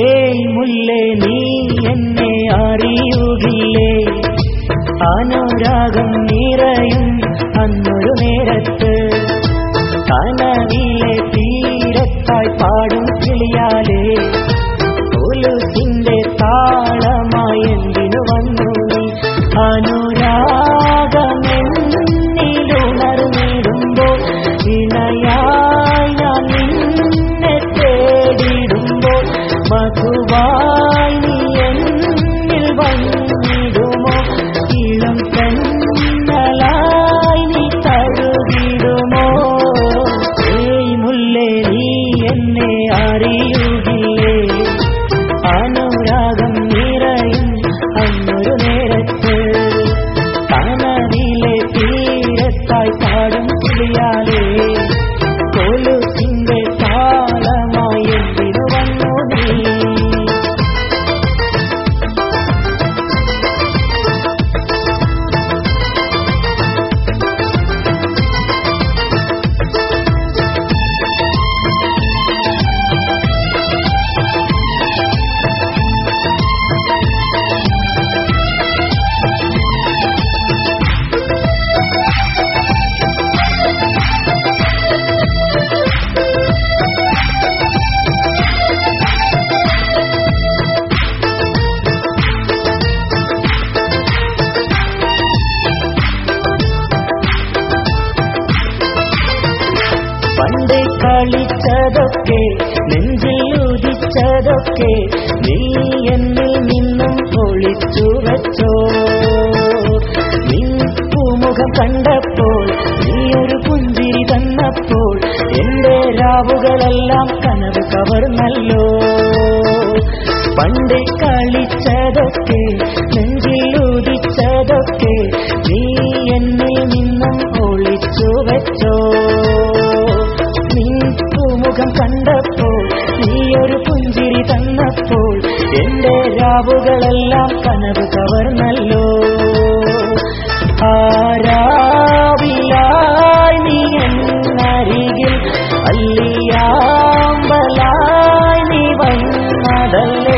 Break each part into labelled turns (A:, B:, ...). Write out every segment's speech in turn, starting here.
A: ഏയ് മുല്ലേ നീ എന്നെ അറിയുകില്ലേ അനുരാഗം നിറയും അന്നൊരു നേരത്ത് കനവിലെ കളിച്ചതൊക്കെ നെഞ്ചിൽ ഉദിച്ചതൊക്കെ നീ എന്നിൽ നിന്നും ഒളിച്ചു വെച്ചോ നിൻ പൂമുഖം കണ്ടപ്പോൾ നീ ഒരു പുഞ്ചിരി തന്നപ്പോൾ എന്റെ രാവുകളെല്ലാം കനവ് കവർന്നല്ലോ. പണ്ട് കളിച്ചതൊക്കെ രാവുകളെല്ലാം കനവ് കവർന്നല്ലോ. ആരാവിലായി നീ എന്നരികിൽ അല്ലിയാമ്പലായി നീ വന്നതല്ലേ.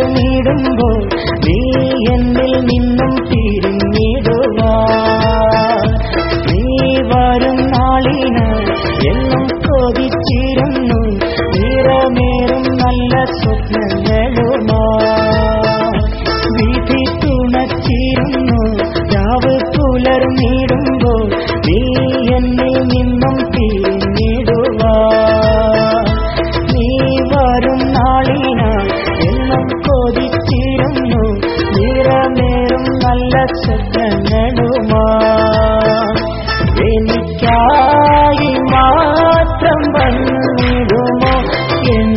A: പുലർന്നിടുമ്പോൾ നീ എന്നിൽ നിന്നും തിരിഞ്ഞിടുക നീ വരും നാളിന് എന്നും ചോദിച്ചിരുന്നു നിറമേറും നല്ല സ്വപ്നങ്ങളുമാ காலம் வந்துடுமோ? என்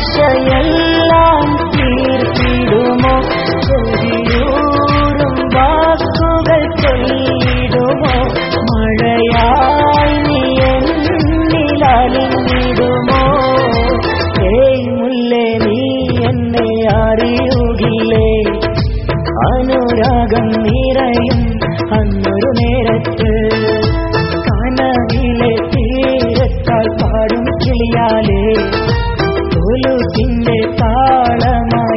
A: ஆசையெல்லாம் தீர்த்திடுமோ? சொரியூரும் வாக்குகள் சொல்லிடுமோ? மழையாய் நீ என்னில் அழிந்திடுமோ? ஏய் முல்லே நீ என்னை அறியுகிலே அனுராகம் நிறையும் அந்த നിന്നെ താളമാ